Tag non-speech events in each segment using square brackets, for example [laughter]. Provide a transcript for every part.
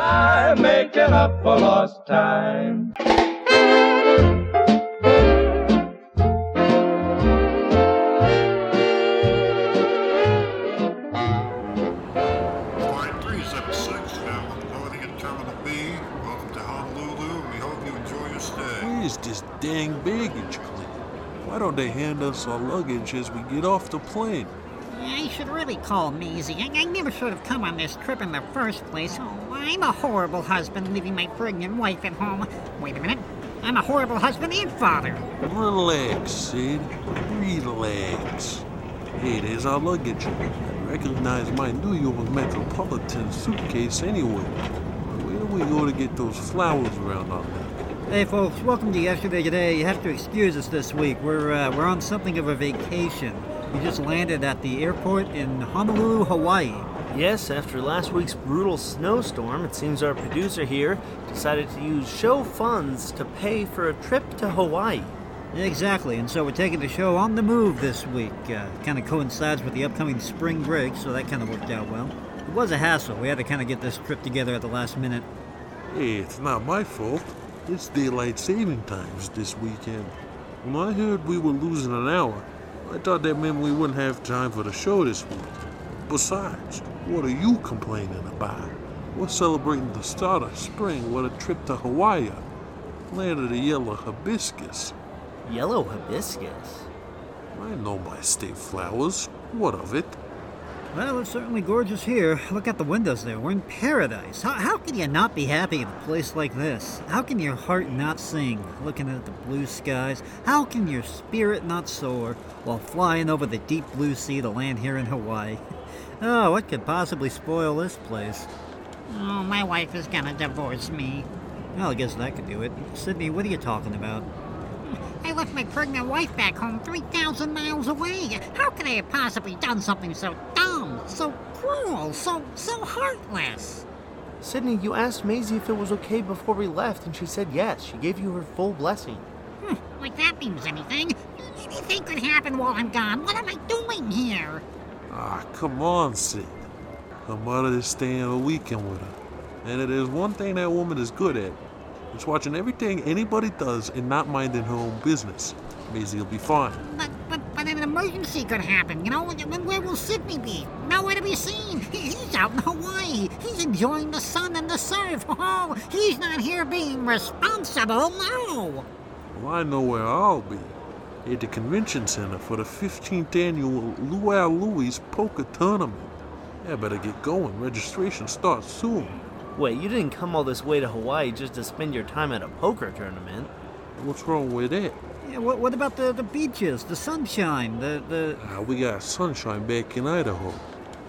by making up for lost time. Flight 376 now loading at Terminal B. Welcome to Honolulu. We hope you enjoy your stay. Where's this dang baggage claim? Why don't they hand us our luggage as we get off the plane? I should really call Maisie. I, I never should have come on this trip in the first place. Oh, I'm a horrible husband leaving my pregnant wife at home. Wait a minute. I'm a horrible husband and father. Relax, Sid. Relax. Hey, there's our luggage. I recognize my New York Metropolitan suitcase anyway. Where do we go to get those flowers around our neck? Hey folks, welcome to Yesterday Today. You have to excuse us this week. We're uh, we're on something of a vacation. We just landed at the airport in Honolulu, Hawaii. Yes, after last week's brutal snowstorm, it seems our producer here decided to use show funds to pay for a trip to Hawaii. Exactly, and so we're taking the show on the move this week. Uh, kind of coincides with the upcoming spring break, so that kind of worked out well. It was a hassle. We had to kind of get this trip together at the last minute. Hey, it's not my fault. It's daylight saving times this weekend. When I heard we were losing an hour, I thought that meant we wouldn't have time for the show this week. Besides, what are you complaining about? We're celebrating the start of spring with a trip to Hawaii, land of the yellow hibiscus. Yellow hibiscus. I know my state flowers. What of it? Well, it's certainly gorgeous here. Look at the windows there. We're in paradise. How, how can you not be happy in a place like this? How can your heart not sing looking at the blue skies? How can your spirit not soar while flying over the deep blue sea to land here in Hawaii? Oh, what could possibly spoil this place? Oh, my wife is gonna divorce me. Well, I guess that could do it. Sydney, what are you talking about? I left my pregnant wife back home 3,000 miles away. How could I have possibly done something so dumb, so cruel, so, so heartless? Sydney, you asked Maisie if it was okay before we left, and she said yes. She gave you her full blessing. Hmm, like that means anything. Anything could happen while I'm gone. What am I doing here? Ah, come on, Sid. Her mother is staying a weekend with her. And it is one thing that woman is good at. It's watching everything anybody does and not minding her own business. Maisie will be fine. But, but, but an emergency could happen, you know? Where will Sydney be? Nowhere to be seen. [laughs] He's out in Hawaii. He's enjoying the sun and the surf. [laughs] Oh, he's not here being responsible, no. Well, I know where I'll be. At the convention center for the 15th annual Luau Louis Poker Tournament. Yeah, better get going. Registration starts soon. Wait, you didn't come all this way to Hawaii just to spend your time at a poker tournament. What's wrong with that? Yeah, what, what about the, the beaches, the sunshine, the, the. Ah, we got sunshine back in Idaho.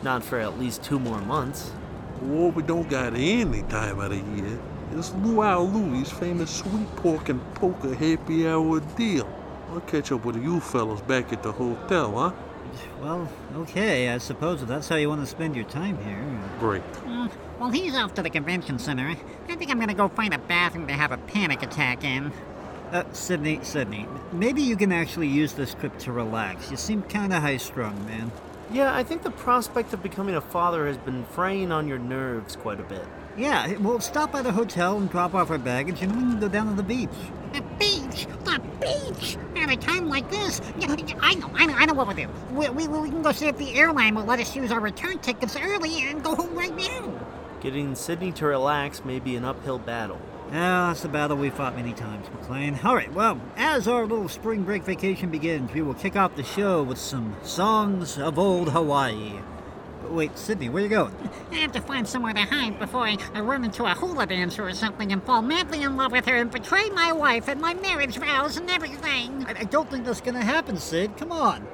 Not for at least two more months. Well, we don't got any time out of here. It's Luau Louis' famous sweet pork and poker happy hour deal. I'll catch up with you fellas back at the hotel, huh? Well, okay, I suppose if that's how you want to spend your time here. Great. Mm, Well, he's off to the convention center. I think I'm gonna go find a bathroom to have a panic attack in. Uh, Sydney, Sydney, maybe you can actually use this trip to relax. You seem kind of high strung, man. Yeah, I think the prospect of becoming a father has been fraying on your nerves quite a bit. Yeah, we'll stop by the hotel and drop off our baggage and we can go down to the beach. The beach! The beach! At a time like this, I know, I know, I know what we'll do. We, we, we can go see if the airline will let us use our return tickets early and go home right now. Getting Sydney to relax may be an uphill battle. Yeah, that's the battle we fought many times, McLean. All right, well, as our little spring break vacation begins, we will kick off the show with some songs of old Hawaii. Wait, Sydney, where are you going? I have to find somewhere to hide before I, I run into a hula dancer or something and fall madly in love with her and betray my wife and my marriage vows and everything. I, I don't think that's gonna happen, Sid. Come on.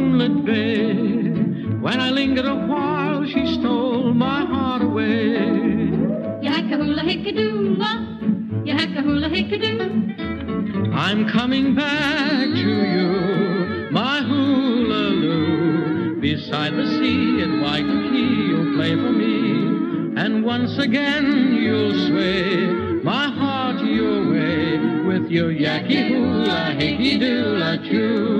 Moonlit bay. When I lingered a while, she stole my heart away. Yakka hula hickadoola, yakka hula hickadoo. I'm coming back to you, my hula-loo. Beside the sea at Waikiki, you'll play for me. And once again you'll sway my heart your way with your yaki hula hickey doola tune. Yakka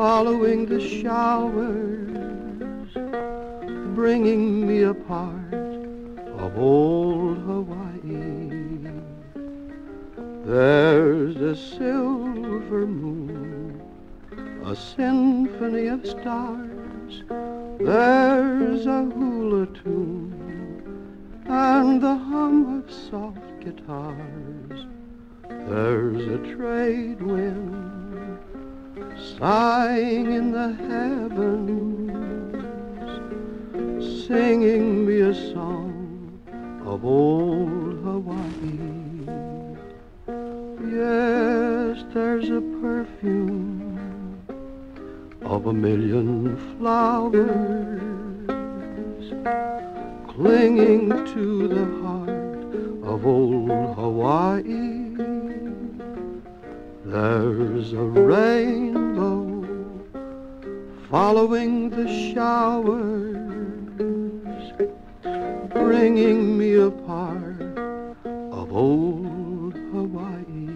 following the showers, bringing me a part of old Hawaii. There's a silver moon, a symphony of stars. There's a hula tune and the hum of soft guitars. There's a trade wind sighing in the heavens, singing me a song of old Hawaii. Yes, there's a perfume of a million flowers clinging to the heart of old Hawaii. There's a rainbow following the showers, bringing me a part of old Hawaii.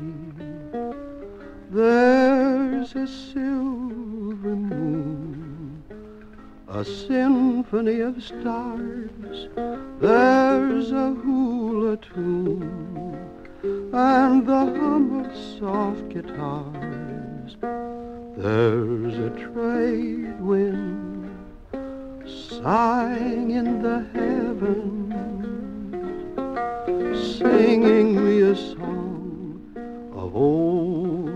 There's a silver moon, a symphony of stars. There's a hula tune and the hum of soft guitars. There's a trade wind sighing in the heavens, singing me a song of old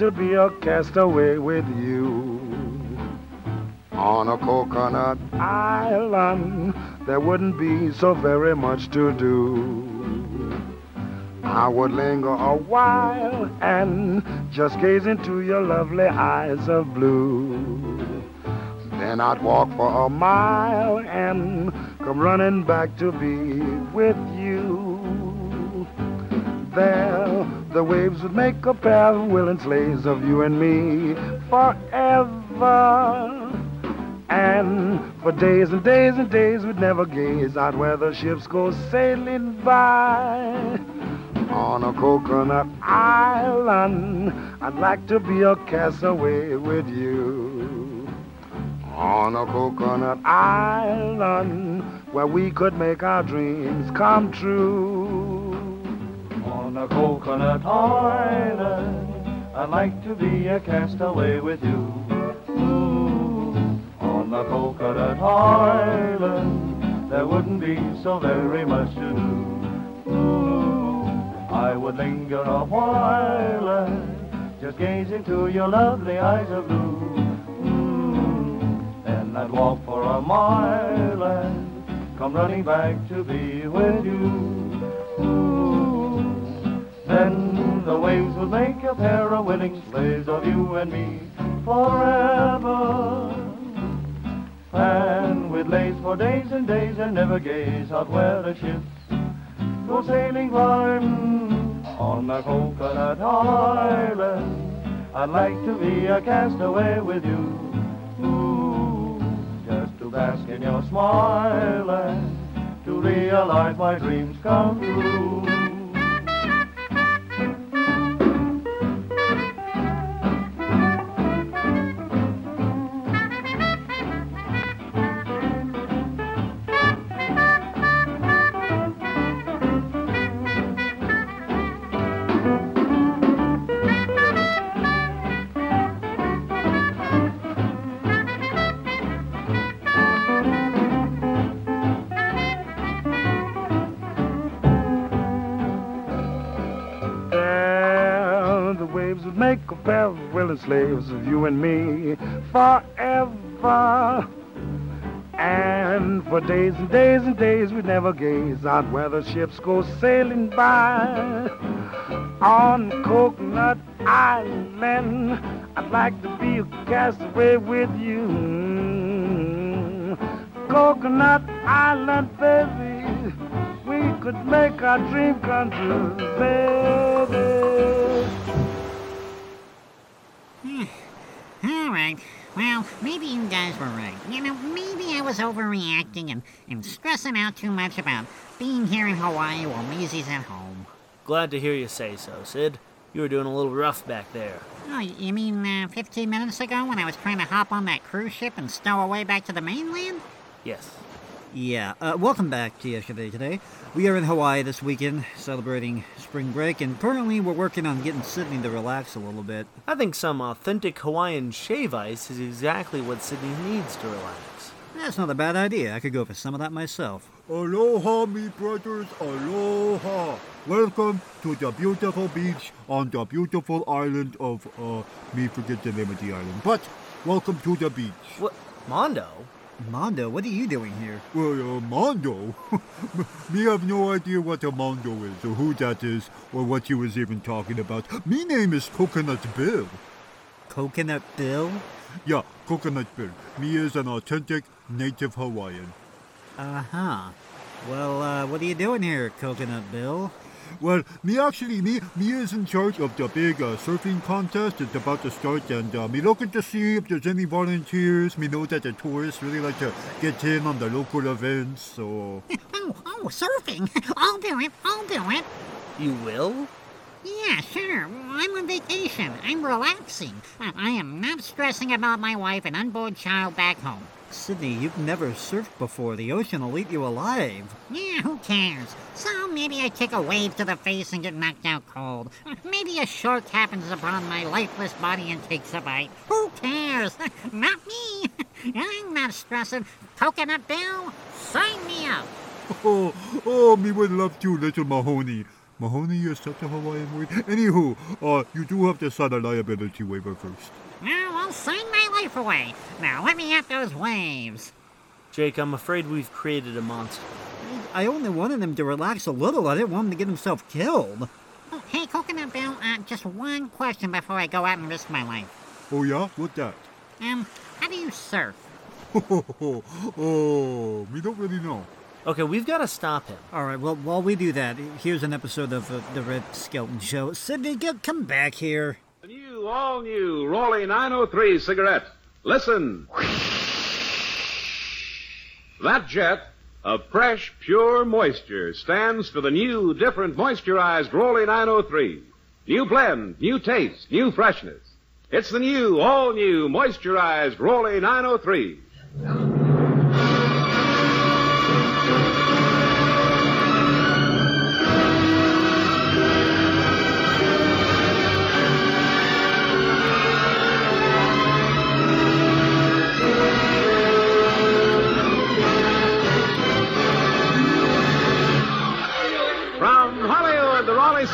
to be a castaway with you. On a coconut island, there wouldn't be so very much to do. I would linger a while and just gaze into your lovely eyes of blue. Then I'd walk for a mile and come running back to be with you. There, the waves would make a pair of willing slaves of you and me forever. And for days and days and days we'd never gaze out where the ships go sailing by. On a coconut island, I'd like to be a castaway with you. On a coconut island, where we could make our dreams come true. On a coconut island, I'd like to be a castaway with you. Ooh, on a coconut island, there wouldn't be so very much to do. Ooh, I would linger a while just gaze into your lovely eyes of blue. Ooh, then I'd walk for a mile and come running back to be with you. Ooh, then the waves would make a pair of willing slaves of you and me forever. And we'd laze for days and days and never gaze out where the ships go sailing by on the coconut island. I'd like to be a castaway with you. Ooh, just to bask in your smile and to realize my dreams come true. Of slaves of you and me forever. And for days and days and days we'd never gaze where the ships go sailing by. On Coconut Island, I'd like to be a castaway with you. Coconut Island, baby, we could make our dream come true, baby. All right. Well, maybe you guys were right. You know, maybe I was overreacting and, and stressing out too much about being here in Hawaii while Maisie's at home. Glad to hear you say so, Sid. You were doing a little rough back there. Oh, you mean uh, 15 minutes ago when I was trying to hop on that cruise ship and stow away back to the mainland? Yes. Yeah, uh, welcome back to Yesterday Today. We are in Hawaii this weekend celebrating spring break, and currently we're working on getting Sydney to relax a little bit. I think some authentic Hawaiian shave ice is exactly what Sydney needs to relax. That's not a bad idea. I could go for some of that myself. Aloha, me brothers, aloha. Welcome to the beautiful beach on the beautiful island of, uh, me forget the name of the island. But, welcome to the beach. What? Mondo? Mondo, what are you doing here? Well, uh, Mondo? [laughs] me have no idea what a Mondo is, or who that is, or what you was even talking about. Me name is Coconut Bill. Coconut Bill? Yeah, Coconut Bill. Me is an authentic native Hawaiian. Uh huh. Well, uh, what are you doing here, Coconut Bill? Well, me actually, me me is in charge of the big uh, surfing contest. It's about to start, and uh, me looking to see if there's any volunteers. Me know that the tourists really like to get in on the local events, so... [laughs] Oh, oh, surfing. [laughs] I'll do it. I'll do it. You will? Yeah, sure. I'm on vacation. I'm relaxing. I I am not stressing about my wife and unborn child back home. Sydney, you've never surfed before. The ocean will eat you alive. Yeah, who cares? So maybe I take a wave to the face and get knocked out cold. [laughs] Maybe a shark happens upon my lifeless body and takes a bite. Who cares? [laughs] not me. [laughs] I'm not stressing. Coconut Bill, sign me up. Oh, oh, me would love to, little Mahoney. Mahoney is such a Hawaiian word. Anywho, uh, you do have to sign a liability waiver first. Now I'll sign my life away. Now let me at those waves. Jake, I'm afraid we've created a monster. I only wanted him to relax a little. I didn't want him to get himself killed. Oh, hey, Coconut Bill, uh, just one question before I go out and risk my life. Oh yeah? What that? Um, how do you surf? [laughs] oh, we don't really know. Okay, we've got to stop him. All right, well, while we do that, here's an episode of uh, The Red Skelton Show. Sydney, get, come back here. New, all new Raleigh 903 cigarette. Listen. That jet of fresh, pure moisture stands for the new, different moisturized Raleigh 903. New blend, new taste, new freshness. It's the new, all new, moisturized Raleigh 903.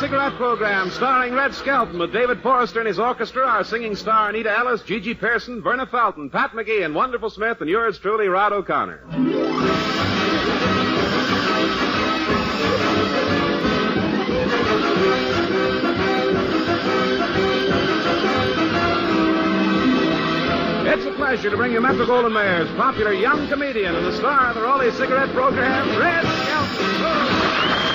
Cigarette Program, starring Red Skelton with David Forrester and his orchestra, our singing star Anita Ellis, GeGe Pearson, Verna Felton, Pat McGee, and Wonderful Smith, and yours truly, Rod O'Connor. It's a pleasure to bring you Metro-Goldwyn-Mayer's popular young comedian and the star of the Raleigh Cigarette Program, Red Skelton.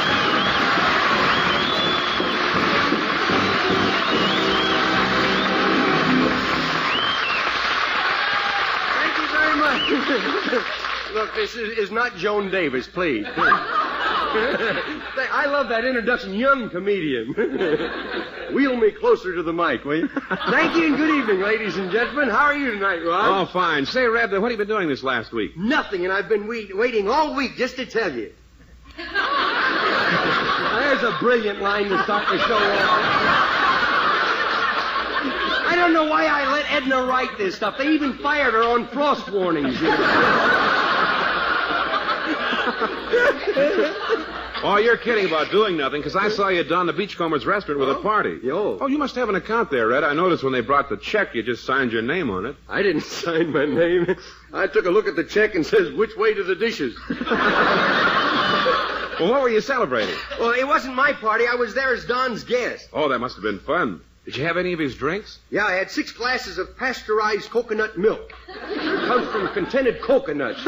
Is, is not Joan Davis, please. [laughs] I love that introduction, young comedian. [laughs] Wheel me closer to the mic, will you? Thank you and good evening, ladies and gentlemen. How are you tonight, Rod? Oh, fine. Say, Red, what have you been doing this last week? Nothing, and I've been wait- waiting all week just to tell you. [laughs] There's a brilliant line to start the show off. I don't know why I let Edna write this stuff. They even fired her on frost warnings. you know. [laughs] Oh, you're kidding about doing nothing, because I saw you down the Beachcombers restaurant with a oh. party. Yo. Oh, you must have an account there, Red. I noticed when they brought the check, you just signed your name on it. I didn't [laughs] sign my name. I took a look at the check and says, which way to the dishes? [laughs] Well, what were you celebrating? Well, it wasn't my party. I was there as Don's guest. Oh, that must have been fun. Did you have any of his drinks? Yeah, I had six glasses of pasteurized coconut milk. Comes from contented coconuts.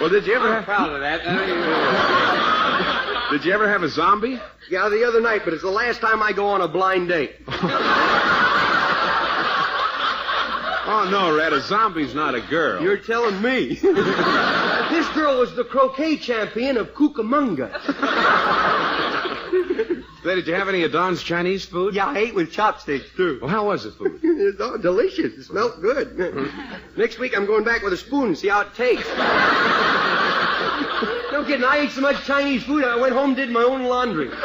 Well, did you ever I'm have... proud of that. Uh, did you ever have a zombie? yeah, the other night, but it's the last time I go on a blind date. [laughs] Oh, no, Red. A zombie's not a girl. You're telling me. [laughs] this girl was the croquet champion of Cucamonga. [laughs] Say, did you have any of Don's Chinese food? Yeah, I ate with chopsticks, too. Well, how was the food? [laughs] It's all delicious. It smelled good. Mm-hmm. Next week, I'm going back with a spoon and see how it tastes. [laughs] no kidding. I ate so much Chinese food, I went home and did my own laundry. [laughs]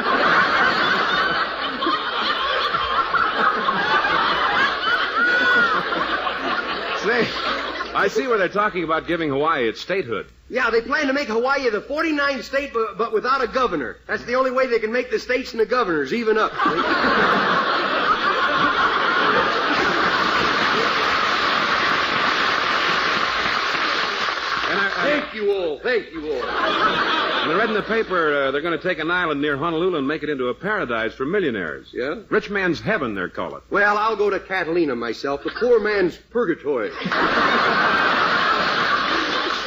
Say, I see where they're talking about giving Hawaii its statehood. Yeah, they plan to make Hawaii the 49th state, but, but without a governor. That's the only way they can make the states and the governors even up. And I, I, Thank you all. Thank you all. and I read in the paper uh, they're going to take an island near Honolulu and make it into a paradise for millionaires. Yeah? Rich man's heaven, they're call it. Well, I'll go to Catalina myself, the poor man's purgatory.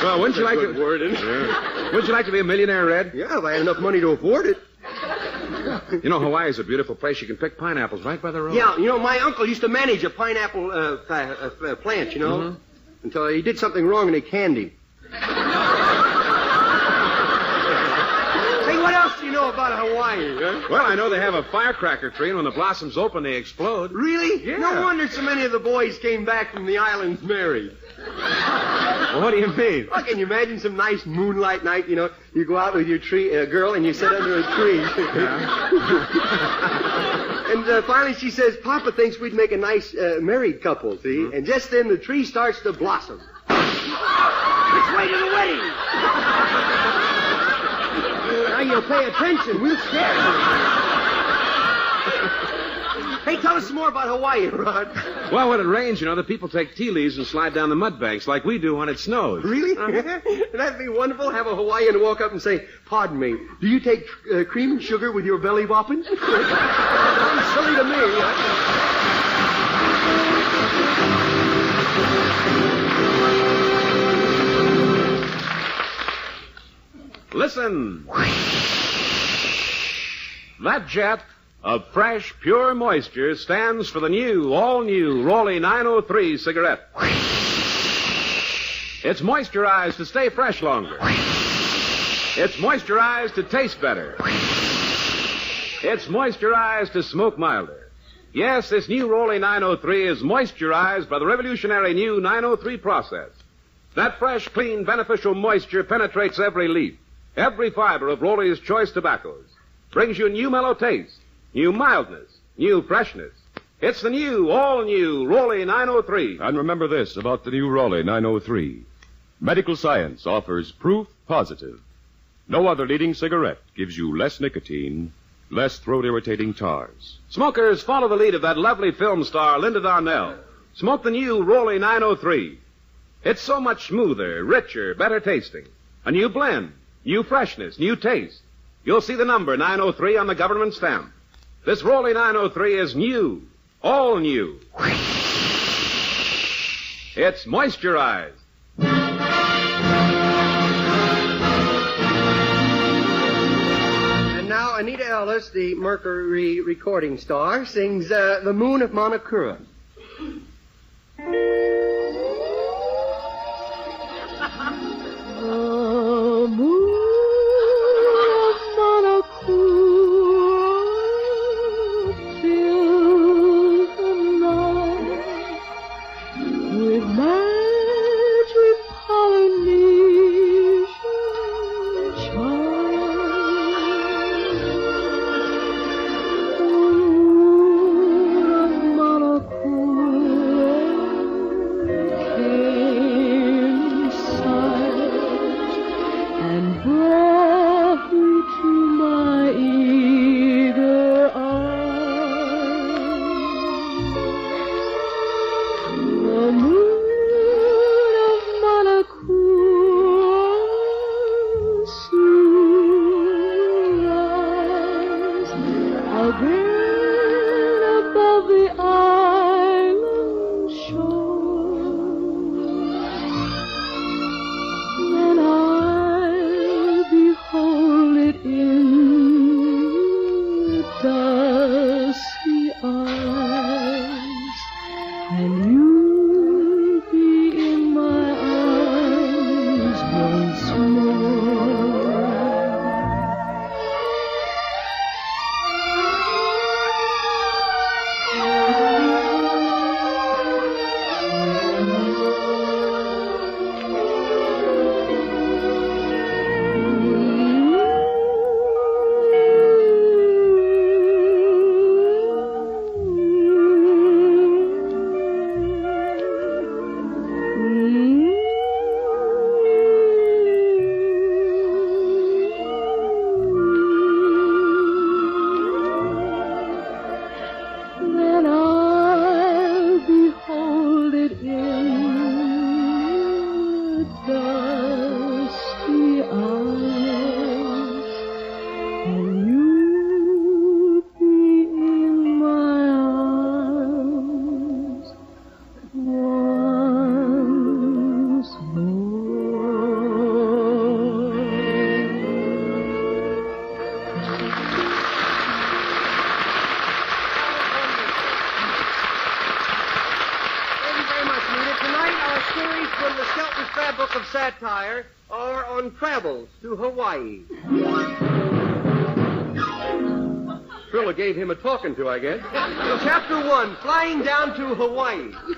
Well, wouldn't you like to? word? Yeah. Wouldn't you like to be a millionaire, Red? Yeah, if I had enough money to afford it. You know, Hawaii is a beautiful place. You can pick pineapples right by the road. Yeah, you know, my uncle used to manage a pineapple uh, uh, uh, plant, you know, until he did something wrong and they canned him. Hey, what else do you know about Hawaii? Huh? Well, I know they have a firecracker tree, and when the blossoms open, they explode. Really? Yeah. No wonder so many of the boys came back from the islands married. Well, what do you mean? Well, can you imagine some nice moonlight night? You know, you go out with your tree uh, girl and you sit under a tree. and uh, finally, she says, "Papa thinks we'd make a nice uh, married couple." See, and just then the tree starts to blossom. Which way to the wedding? now you pay attention. We'll scare you. Hey, tell us some more about Hawaii, Rod. [laughs] Well, when it rains, you know, the people take tea leaves and slide down the mud banks like we do when it snows. Really? [laughs] That'd be wonderful. Have a Hawaiian walk up and say, "Pardon me, do you take uh, cream and sugar with your belly bopping?" [laughs] Sounds silly to me. Listen. That jet of fresh, pure moisture stands for the new, all new Raleigh 903 cigarette. It's moisturized to stay fresh longer. It's moisturized to taste better. It's moisturized to smoke milder. Yes, this new Raleigh 903 is moisturized by the revolutionary new 903 process. That fresh, clean, beneficial moisture penetrates every leaf, every fiber of Raleigh's choice tobaccos, brings you new mellow taste, new mildness, new freshness. It's the new, all new Raleigh 903. And remember this about the new Raleigh 903. Medical science offers proof positive. No other leading cigarette gives you less nicotine, less throat irritating tars. Smokers, follow the lead of that lovely film star, Linda Darnell. Smoke the new Raleigh 903. It's so much smoother, richer, better tasting. A new blend, new freshness, new taste. You'll see the number 903 on the government stamp. This Raleigh 903 is new, all new. It's moisturized. And now Anita Ellis, the Mercury recording star, sings uh, "The Moon of Manakoora." The moon Satire are on travels to Hawaii. Thriller gave him a talking to, I guess. So, chapter one, flying down to Hawaii. Attention, please. Hawaii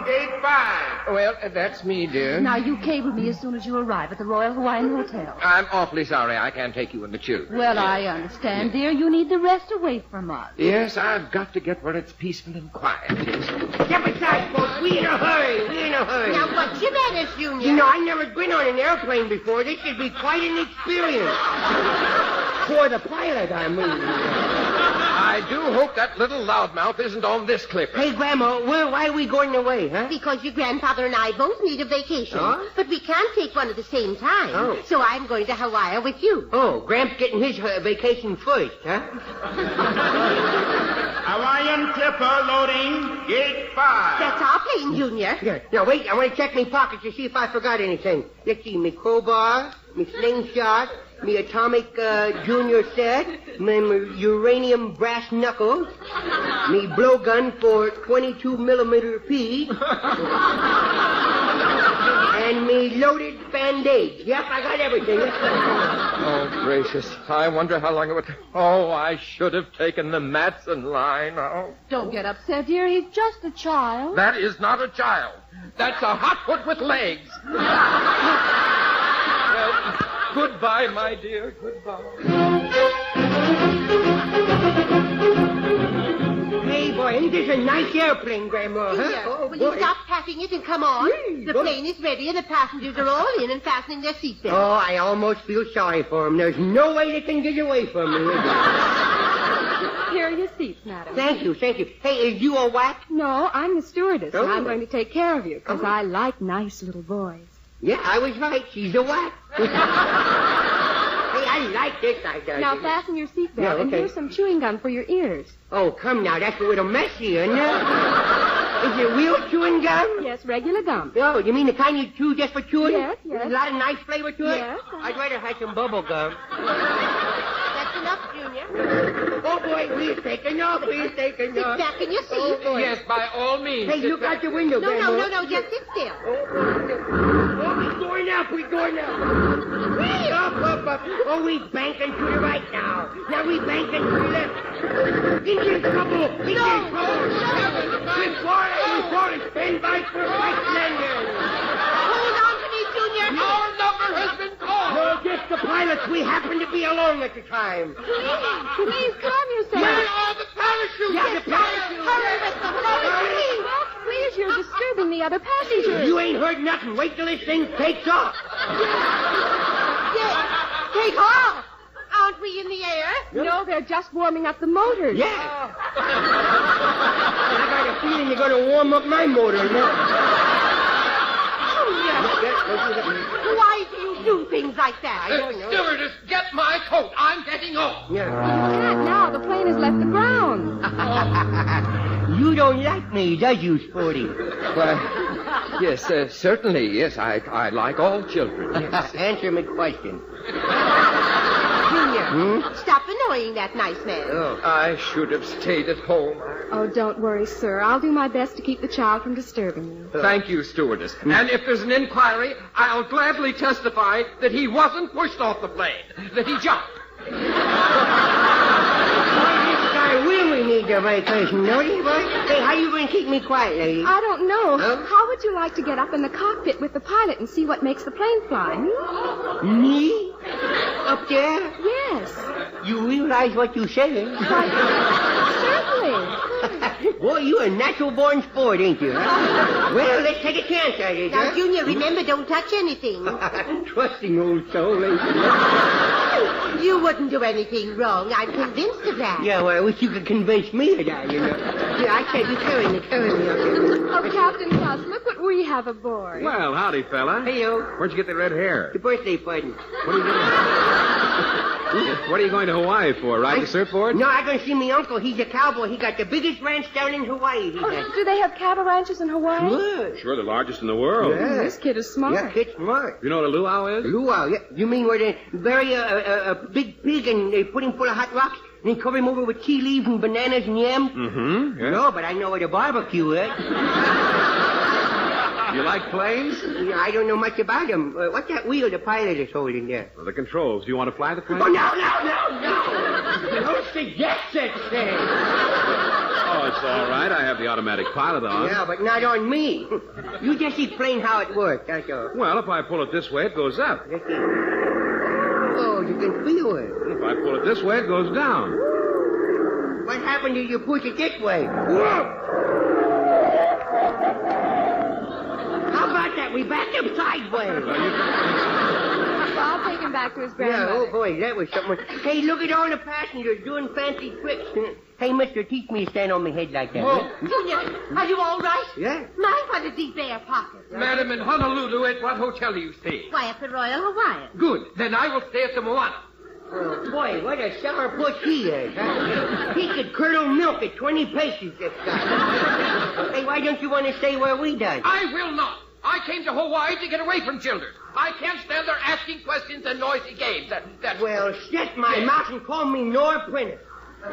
on gate five. Well, uh, that's me, dear. Now, you cable me as soon as you arrive at the Royal Hawaiian Hotel. I'm awfully sorry I can't take you and the children. Well, I understand, dear. You need the rest away from us. Yes, I've got to get where it's peaceful and quiet. Yes. Step aside, folks. We in a hurry. We in a hurry. Now, what's your manners, Junior? You know, I've never been on an airplane before. This should be quite an experience. For the pilot, I mean. I do hope that little loudmouth isn't on this clipper. Hey, Grandma, where, why are we going away, huh? Because your grandfather and I both need a vacation. Huh? But we can't take one at the same time. Oh. So I'm going to Hawaii with you. Oh, Gramps getting his uh, vacation first, huh? [laughs] Hawaiian Clipper loading gate five. That's our plane, Junior. Yeah. Now, wait, I want to check my pockets to see if I forgot anything. Let's see, me crowbar, me slingshot, me atomic uh, junior set, me, me uranium brass knuckles, me blowgun for 22 millimeter P, and me loaded band-aid. Yep, I got everything. Oh, gracious. I wonder how long it would... Oh, I should have taken the Matson line. Oh. Don't get upset, dear. He's just a child. That is not a child. That's a hotfoot with legs. [laughs] well, goodbye, my dear. Goodbye. Hey, boy, ain't this a nice airplane, Grandma, huh? Junior, Oh, will boy. you stop packing it and come on? the go- plane is ready and the passengers are all in and fastening their seatbelts. Oh, I almost feel sorry for him. There's no way they can get away from me. is there? [laughs] Here are your seats, madam. Thank you, thank you. Hey, is you a whack? No, I'm the stewardess, and Oh. I'm going to take care of you, because Oh. I like nice little boys. Yeah, I was right. She's a whack. [laughs] hey, I like this idea. Now fasten your seatbelt, Yeah, and here's some chewing gum for your ears. Oh, come now. That's a little messy, isn't it? Is it real chewing gum? Yes, regular gum. Oh, you mean the kind you chew just for chewing? Yes, yes. There's a lot of nice flavor to it? Yes. Uh-huh. I'd rather have some bubble gum. That's enough, Junior. Oh, boy, please take enough. Please take Sit back in your seat. Oh, boy. Yes, by all means. Hey, look out your window, No, no, Grandma. no, no, just sit still. Oh, he's going up. He's going up. Hey, up, up, up. Oh, we banking to the right now. Now we banking to the left. Engine trouble. Engine trouble. We're falling. We're falling. Stand by for flight landing. Hold on to me, Junior. Our number has been called. No, just the pilots. We happened to be alone at the time. Please, please calm yourself. Where are the parachutes? Yeah, the parachutes. Hurry with the hurry. Please, you're disturbing the other passengers. You ain't heard nothing. Wait till this thing takes off. Yeah. Take off. Aren't we in the air? No, they're just warming up the motors. Yeah. Oh. I got a feeling you're going to warm up my motor now. Why do you do things like that? I don't know. Stewardess, get my coat. I'm getting off. You can't now. The plane has left the ground. [laughs] You don't like me, does you, Sporty? Why, yes, uh, certainly, yes. I, I like all children. Yes. [laughs] Answer my question. [laughs] Junior, Hmm? stop annoying that nice man. Oh. I should have stayed at home. Oh, don't worry, sir. I'll do my best to keep the child from disturbing you. Thank you, stewardess. And if there's an inquiry, I'll gladly testify that he wasn't pushed off the plane, that he jumped. [laughs] Boy, this guy really needs a vacation, don't he, boy? Hey, how you going to keep me quiet, lady? I don't know. Huh? How would you like to get up in the cockpit with the pilot and see what makes the plane fly? Me? Up there? Yes. You realize what you're saying? Eh? Certainly. [laughs] Boy, you're a natural born sport, ain't you? Huh? well, let's take a chance at it, Now, huh? Junior, remember, don't touch anything. [laughs] Trusting old soul, ain't you? You wouldn't do anything wrong. I'm convinced of that. Yeah, well, I wish you could convince me of that, you know. Yeah, I can't carry me, carry me up there. Oh, Captain Fuss, look what we have aboard. Well, howdy, fella. Hello. Where'd you get the red hair? The birthday present. What are you doing? [laughs] what are you going to Hawaii for? Ride the surfboard? No, I'm going to see my uncle. He's a cowboy. He got the biggest ranch down in Hawaii. He Oh, do they have cattle ranches in Hawaii? Good. Sure, the largest in the world. Hmm, This kid is smart. Yeah, kid smart. You know what a luau is? Luau, yeah. You mean where they bury a, a, a big pig and they put him full of hot rocks and then cover him over with tea leaves and bananas and yams? Mm-hmm. Yeah. No, but I know where the barbecue is. [laughs] You like planes? Yeah, I don't know much about them. Uh, what's that wheel the pilot is holding there? Well, the controls. Do you want to fly the plane? Oh, no, no, no, no! Don't suggest such thing. Oh, it's all right. I have the automatic pilot on. Yeah, but not on me. You just explain how it works, that's all. Well, if I pull it this way, it goes up. Oh, you can feel it. If I pull it this way, it goes down. What happened if you push it this way? Whoa! How about that? We backed up sideways. [laughs] I'll take him back to his grandmother. Yeah, oh boy, that was something. Hey, look at all the passengers doing fancy tricks. Hey, mister, teach me to stand on my head like that. Oh. Junior, are you all right? Yeah. My, what a deep air pocket. Madam, in Honolulu, at what hotel do you stay? Why, at the Royal Hawaiian. Good. Then I will stay at the Moana. Oh, boy, what a sour puss he is. Huh? He could curdle milk at 20 paces, this guy. [laughs] hey, why don't you want to stay where we does? I will not. I came to Hawaii to get away from children. I can't stand their asking questions and noisy games. That, that's... Well, shut my mouth and call me Nora Prentiss. [laughs]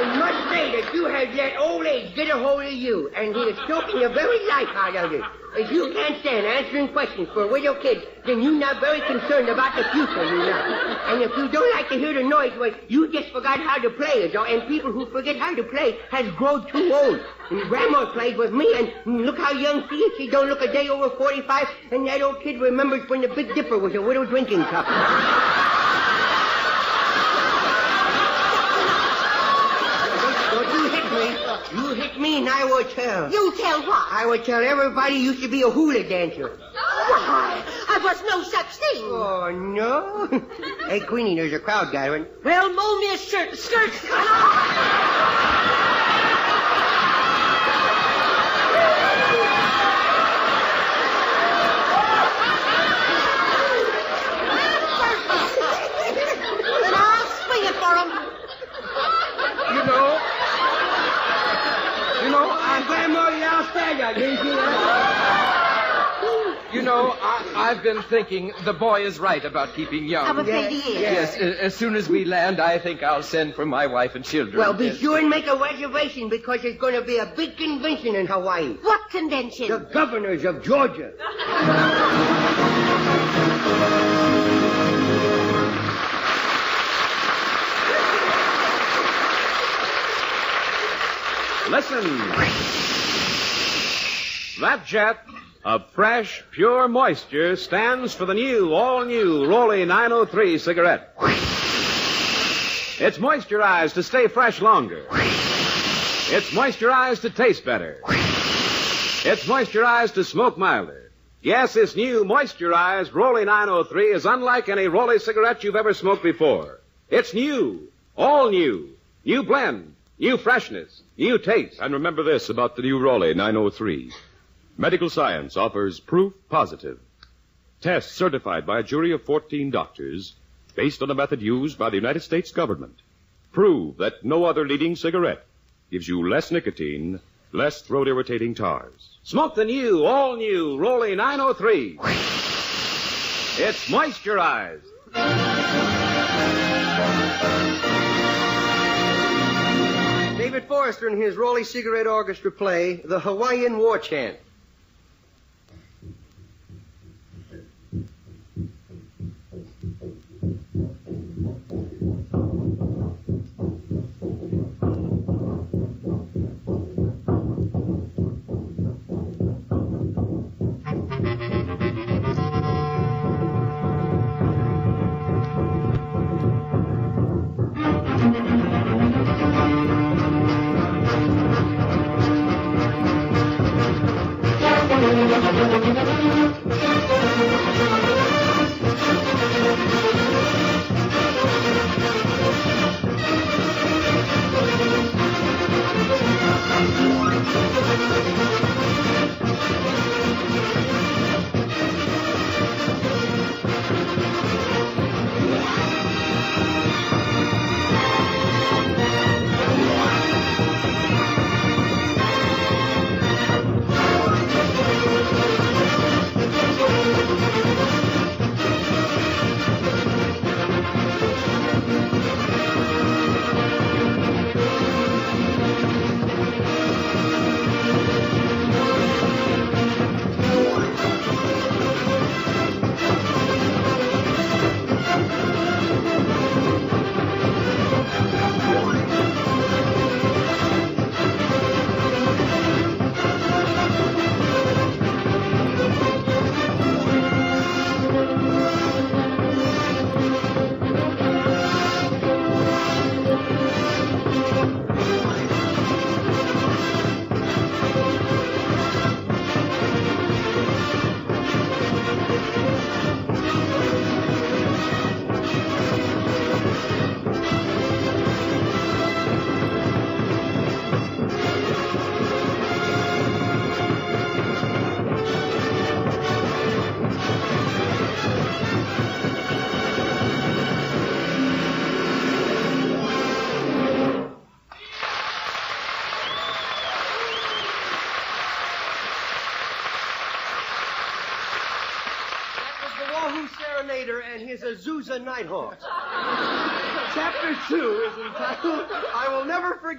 I must say that you have let old age get a hold of you, and he is choking the very life out of you. If you can't stand answering questions for widow kids, then you're not very concerned about the future, you know. And if you don't like to hear the noise, well, you just forgot how to play, and people who forget how to play has grown too old. And Grandma played with me, and look how young she is. She don't look a day over 45, and that old kid remembers when the Big Dipper was a widow drinking cup. Don't you hit me. You hit me and I will tell. You tell what? I will tell everybody you should be a hula dancer. Why, I was no such thing. Oh, no? [laughs] hey, Queenie, there's a crowd gathering. Well, mow me a shirt, skirt. Then I'll swing it for 'em. You know, you know, I'm Grandma, you outstand that, you? You know, I, I've been thinking the boy is right about keeping young. I'm afraid he is. Yes, a- uh, as soon as we land, I think I'll send for my wife and children. Well, be Yes. sure and make a reservation because there's going to be a big convention in Hawaii. What convention? The governors of Georgia. Listen. That jet of fresh, pure moisture stands for the new, all new Raleigh 903 cigarette. It's moisturized to stay fresh longer. It's moisturized to taste better. It's moisturized to smoke milder. Yes, this new moisturized Raleigh 903 is unlike any Raleigh cigarette you've ever smoked before. It's new, all new, new blend, new freshness, new taste. And remember this about the new Raleigh 903. Medical science offers proof positive. Tests certified by a jury of 14 doctors based on a method used by the United States government prove that no other leading cigarette gives you less nicotine, less throat irritating tars. Smoke the new, all new Raleigh 903. It's moisturized. David Forrester and his Raleigh Cigarette Orchestra play the Hawaiian War Chant.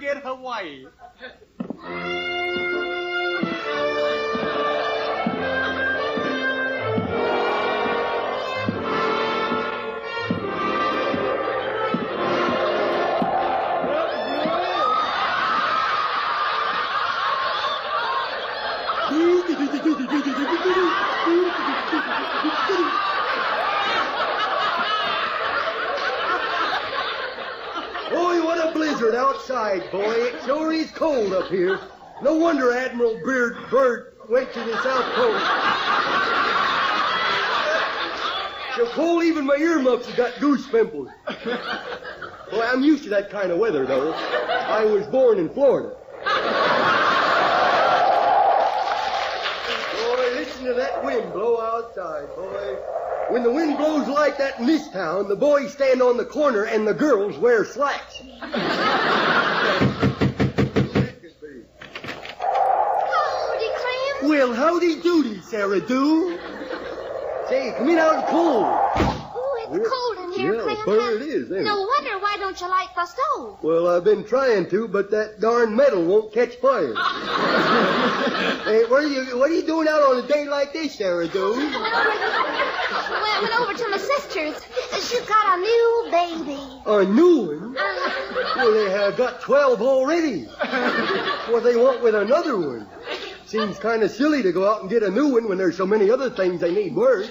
Forget Hawaii. Outside, boy. It sure is cold up here. No wonder Admiral Beard Byrd went to the South Pole. So cold even my earmuffs have got goose pimples. Boy, I'm used to that kind of weather, though. I was born in Florida. Boy, listen to that wind blow outside, boy. When the wind blows like that in this town, the boys stand on the corner and the girls wear slacks. Howdy, Clem. Well, howdy doody, Sarah Doo. Say, come in out of the cold. Oh, it's cold in here, Yeah, Clem. it is, No it? wonder why don't you light the stove? Well, I've been trying to, but that darn metal won't catch fire. [laughs] hey, what are you what are you doing out on a day like this, Sarah Doo? [laughs] Went over, went, went over to my sister's. She's got a new baby. A new one? Uh, Well, they have got twelve already. What they want with another one? Seems kind of silly to go out and get a new one when there's so many other things they need worse.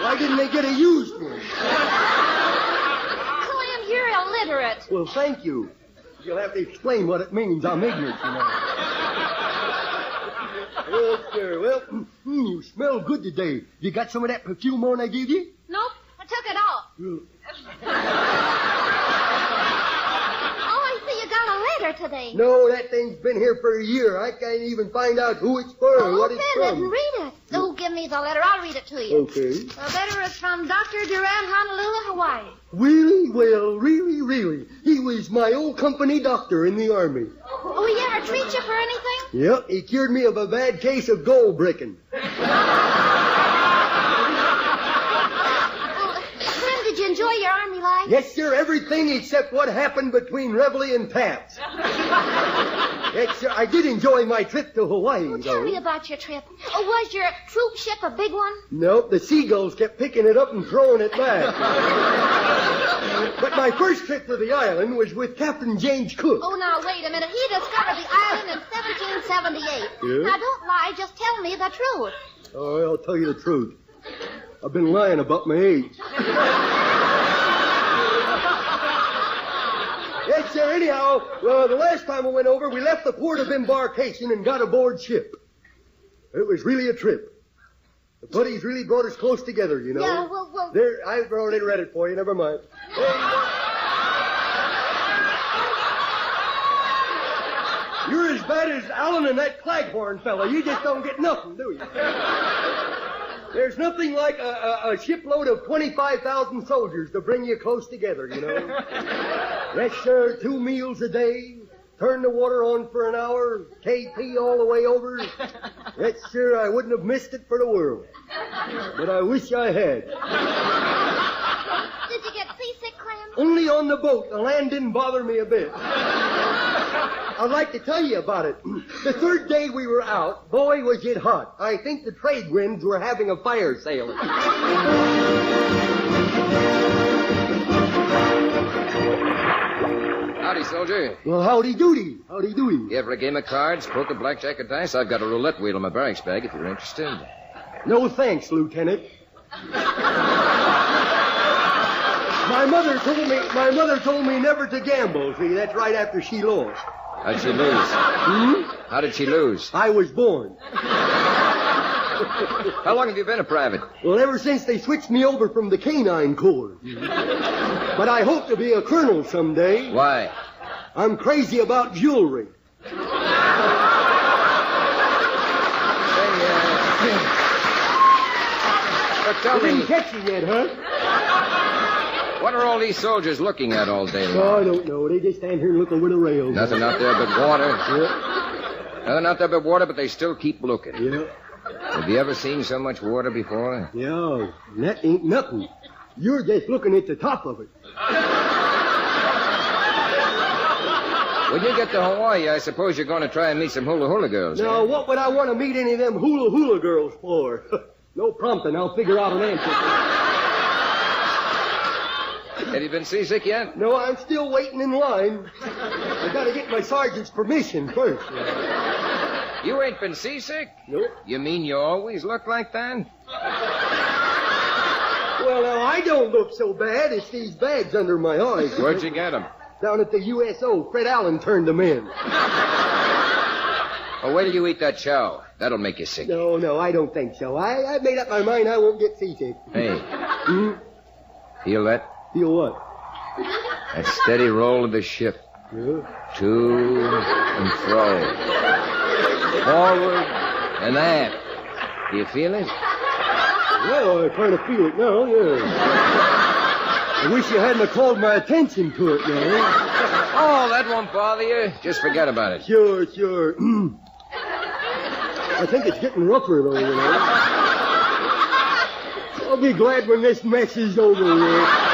Why didn't they get a used one? Clem, you're illiterate. Well, thank you. You'll have to explain what it means. I'm ignorant, you know. Yes, sir. Well, mm, you smell good today. You got some of that perfume on I gave you? Nope, I took it off. [laughs] Well, Oh, I see you got a letter today. No, that thing's been here for a year. I can't even find out who it's for or Oh, what it's then, then from. read it. Oh, give me the letter. I'll read it to you. Okay. The letter is from Dr. Durant, Honolulu, Hawaii. Really? Well, really, really. He was my old company doctor in the army. Oh, he ever treat you for anything? Yep, he cured me of a bad case of gold bricking. [laughs] Well, Clem, did you enjoy your army? Yes, sir, everything except what happened between Reveille and Taps. [laughs] yes, sir, I did enjoy my trip to Hawaii, Well, tell though. me about your trip. Oh, was your troop ship a big one? Nope, the seagulls kept picking it up and throwing it back. but my first trip to the island was with Captain James Cook. Oh, now, wait a minute. He discovered the island in 1778. Yeah? Now, don't lie. Just tell me the truth. Oh, I'll tell you the truth. I've been lying about my age. [laughs] yes, sir. Uh, anyhow, well, the last time we went over, we left the port of embarkation and got aboard ship. It was really a trip. The buddies really brought us close together, you know. Yeah, well, well. There, I've already read it for you. Never mind. You're as bad as Allen and that Claghorn fella. You just don't get nothing, do you? There's nothing like a, a, a shipload of 25,000 soldiers to bring you close together, you know. [laughs] yes, sir, two meals a day, turn the water on for an hour, KP all the way over. [laughs] Yes, sir, I wouldn't have missed it for the world. But I wish I had. Did you get seasick, Clem? Only on the boat. The land didn't bother me a bit. [laughs] I'd like to tell you about it. The third day we were out, boy, was it hot. I think the trade winds were having a fire sale. Howdy, soldier. Well, howdy doody. Howdy doody. You ever a game of cards, poker, blackjack, or dice? I've got a roulette wheel in my barracks bag if you're interested. No thanks, Lieutenant. My mother told me my mother told me never to gamble. See, that's right after she lost. How'd she lose? Hmm? How did she lose? I was born. How long have you been a private? Well, ever since they switched me over from the canine corps. But I hope to be a colonel someday. Why? I'm crazy about jewelry. But tell I didn't catch you yet, huh? What are all these soldiers looking at all day long? Oh, I don't know. They just stand here and look over the rails. Nothing out there but water. Nothing out there but water, but they still keep looking. Yeah. Have you ever seen so much water before? No, that ain't nothing. You're just looking at the top of it. When you get to Hawaii, I suppose you're going to try and meet some hula hula girls. Now, eh? what would I want to meet any of them hula hula girls for? [laughs] no prompting, I'll figure out an answer. Have you been seasick yet? No, I'm still waiting in line. I gotta get my sergeant's permission first. You ain't been seasick? Nope. You mean you always look like that? Well, now, I don't look so bad. It's these bags under my eyes. Where'd you get 'em? Down at the USO. Fred Allen turned them in. Oh, wait till you eat that chow. That'll make you sick. No, no, I don't think so. I, I've made up my mind I won't get seasick. Hey, Hmm? feel that? Feel what? That steady roll of the ship. Yeah. To and fro. Forward and aft. Do you feel it? Well, I kind of feel it now, yeah. I wish you hadn't called my attention to it, you know. Oh, that won't bother you. Just forget about it. Sure, sure. [clears throat] I think it's getting rougher, though, you know. I'll be glad when this mess is over with.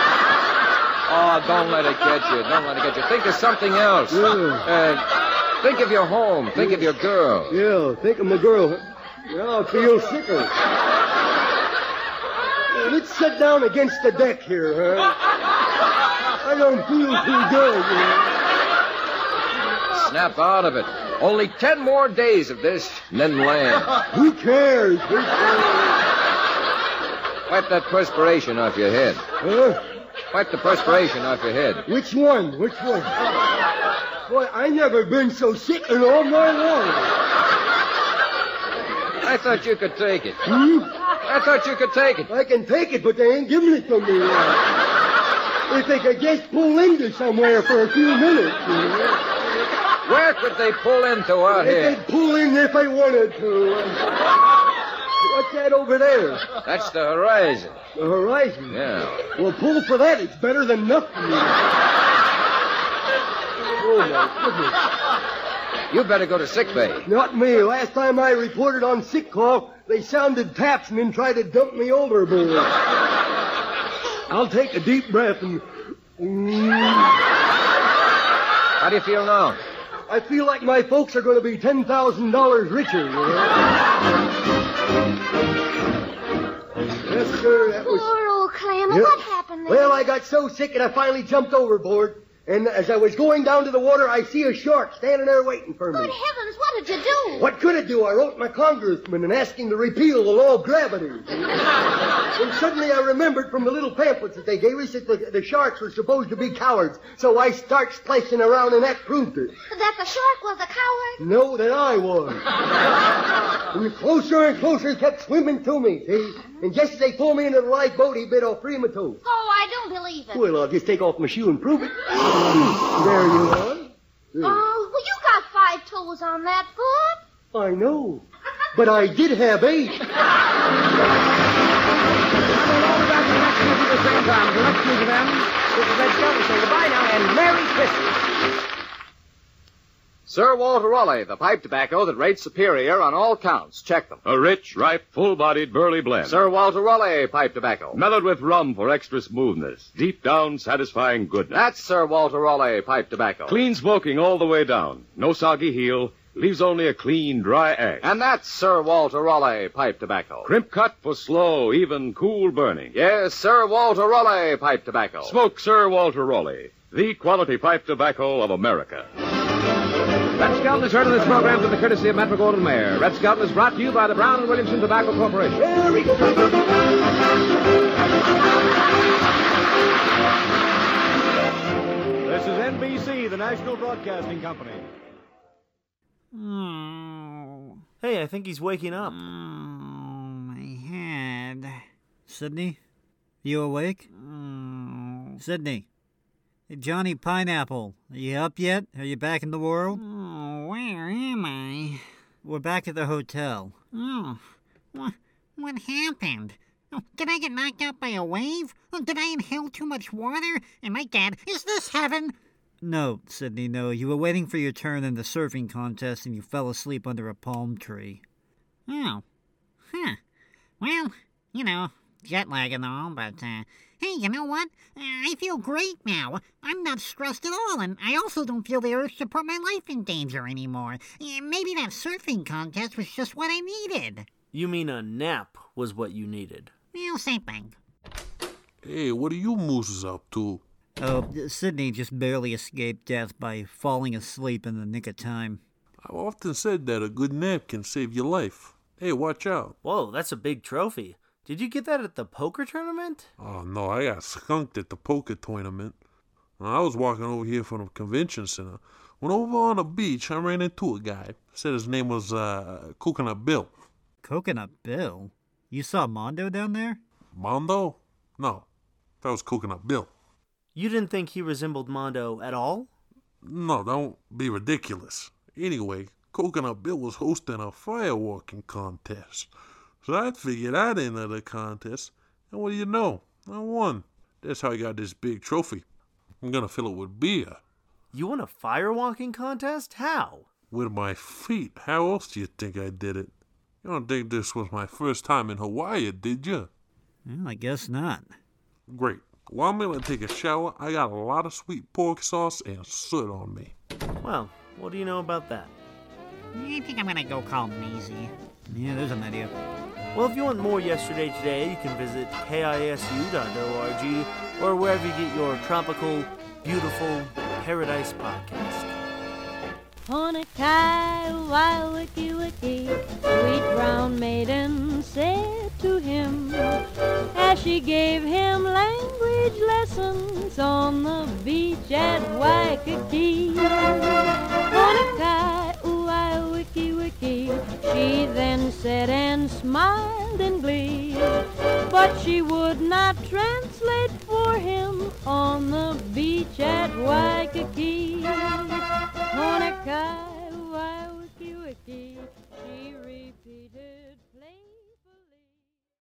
Oh, don't let it get you. Don't let it get you. Think of something else. Yeah. Uh, think of your home. Think of your girl. Yeah, think of my girl. Yeah, I feel sicker. Hey, let's sit down against the deck here, huh? I don't feel too good, you know. Snap out of it. Only ten more days of this, and then land. Who cares? Who cares? Wipe that perspiration off your head. Huh? Wipe the perspiration off your head. Which one? Which one? Boy, I never been so sick in all my life. I thought you could take it. Hmm? I thought you could take it. I can take it, but they ain't giving it to me yet. If they could just pull into somewhere for a few minutes, you know. Where could they pull into out If here? they'd pull in if they wanted to. What's that over there? That's the horizon. The horizon. Yeah. Well, pull for that. It's better than nothing. Oh, my goodness. You better go to sick bay. Not me. Last time I reported on sick call, they sounded taps and then tried to dump me overboard. I'll take a deep breath and. Mm. How do you feel now? I feel like my folks are going to be $10,000 richer, you know. Yes, sir, that was. Poor old. Yep. What happened there? Well, I got so sick that I finally jumped overboard. And as I was going down to the water, I see a shark standing there waiting for me. Good heavens, what did you do? What could it do? I wrote my congressman and asked him to repeal the law of gravity. [laughs] and suddenly I remembered from the little pamphlets that they gave us that the, the sharks were supposed to be cowards. So I start splashing around and that proved it. That the shark was a coward? No, that I was. [laughs] and closer and closer he kept swimming to me, see? And just as they pulled me into the lifeboat, he bit off three of my toes. Oh, I don't believe it. Well, I'll just take off my shoe and prove it. [gasps] there you are. There. Oh, well, you got five toes on that foot. I know. But I did have eight. [laughs] same time. The next two of them. This is Red Skelton saying goodbye now and Merry Christmas. Sir Walter Raleigh, the pipe tobacco that rates superior on all counts. Check them. A rich, ripe, full-bodied burley blend. Sir Walter Raleigh pipe tobacco. Mellowed with rum for extra smoothness. Deep down, satisfying goodness. That's Sir Walter Raleigh pipe tobacco. Clean smoking all the way down. No soggy heel. Leaves only a clean, dry ash. And that's Sir Walter Raleigh pipe tobacco. Crimp cut for slow, even, cool burning. Yes, Sir Walter Raleigh pipe tobacco. Smoke Sir Walter Raleigh, the quality pipe tobacco of America. Red Skelton is heard in this program through the courtesy of Metro Goldwyn Mayer. Red Skelton is brought to you by the Brown and Williamson Tobacco Corporation. Merry This is NBC, the national broadcasting company. Oh. Hey, I think he's waking up. Hmm, my head. Sydney? You awake? Hmm. Sydney. Hey, Johnny Pineapple. Are you up yet? Are you back in the world? Oh, where am I? We're back at the hotel. Oh, what, what happened? Oh, did I get knocked out by a wave? Oh, did I inhale too much water? And my dead? Is this heaven? No, Sydney, no. You were waiting for your turn in the surfing contest and you fell asleep under a palm tree. Oh, Huh. Well, you know, jet lag and all, but, uh, hey, you know what? I feel great now. I'm not stressed at all, and I also don't feel the urge to put my life in danger anymore. Maybe that surfing contest was just what I needed. You mean a nap was what you needed? Well, same thing. Hey, what are you mooses up to? Oh, Sydney just barely escaped death by falling asleep in the nick of time. I've often said that a good nap can save your life. Hey, watch out. Whoa, that's a big trophy. Did you get that at the poker tournament? Oh, no, I got skunked at the poker tournament. I was walking over here from the convention center. When over on the beach, I ran into a guy. Said his name was uh, Coconut Bill. Coconut Bill? You saw Mondo down there? Mondo? No, that was Coconut Bill. You didn't think he resembled Mondo at all? No, don't be ridiculous. Anyway, Coconut Bill was hosting a firewalking contest. So I figured I'd enter the contest. And what do you know? I won. That's how I got this big trophy. I'm gonna fill it with beer. You won a firewalking contest? How? With my feet. How else do you think I did it? You don't think this was my first time in Hawaii, did you? Well, I guess not. Great. While I'm gonna take a shower, I got a lot of sweet pork sauce and soot on me. Well, what do you know about that? I think I'm gonna go call Maisie. Yeah, there's an idea. Well, if you want more Yesterday Today, you can visit kisu.org or wherever you get your tropical, beautiful paradise podcast. On a kai, wiki wiki, sweet brown maiden said to him as she gave him language lessons on the beach at Waikiki. Molokai, ooh, wiki, wiki. She then said and smiled in glee, but she would not translate for him on the beach at Waikiki. Molokai, ooh, wiki, wiki. She repeated.